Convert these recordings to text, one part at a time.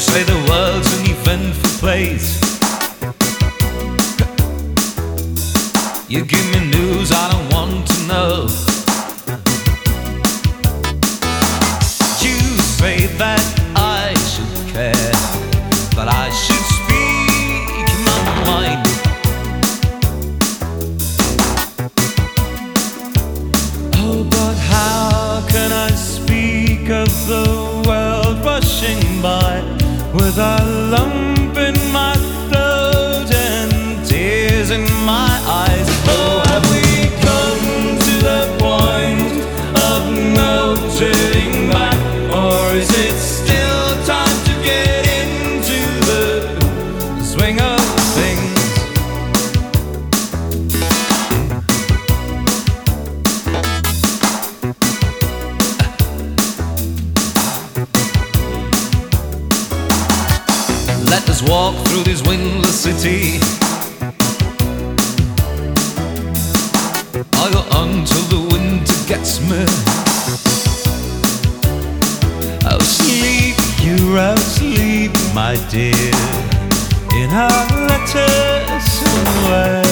say the world's an eventful place. You give me news I don't want to know. You say that I should care, that I should speak my mind. Oh, but how can I speak of by with a lump in my throat and tears in my eyes? Oh, have we come to the point of no turning back, or is it still time to get into the swing of Let us walk through this windless city. I'll go until the winter gets me. Oh, sleep, you're asleep, my dear, in our letters somewhere.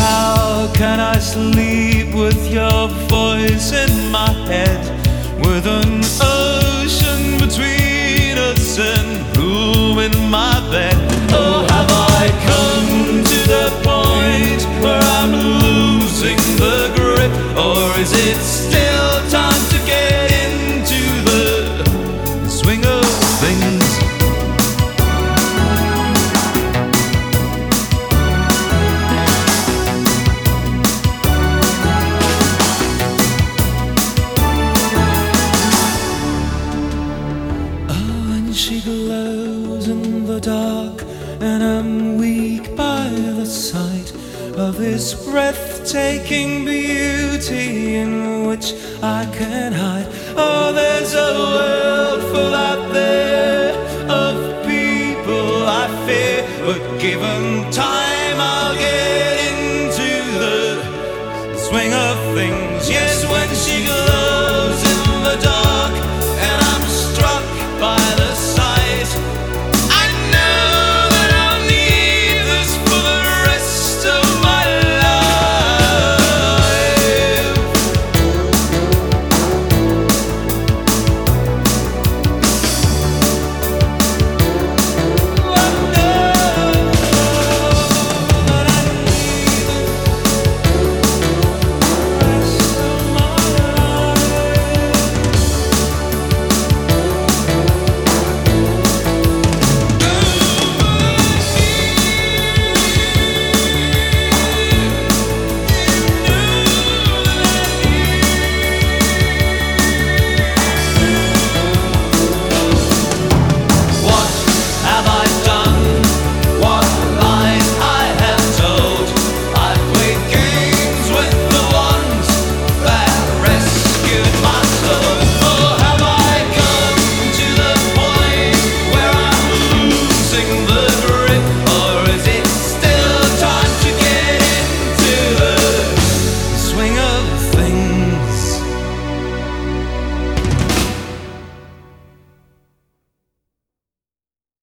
Oh, can I sleep with your voice in my head? With an ocean between us and room in my bed. Oh, have I come to the point where I'm losing the grip? Or is it still and I'm weak by the sight of this breathtaking beauty in which I can hide. Oh, there's a world full out there of people I fear, but given time, I'll get into the swing of things.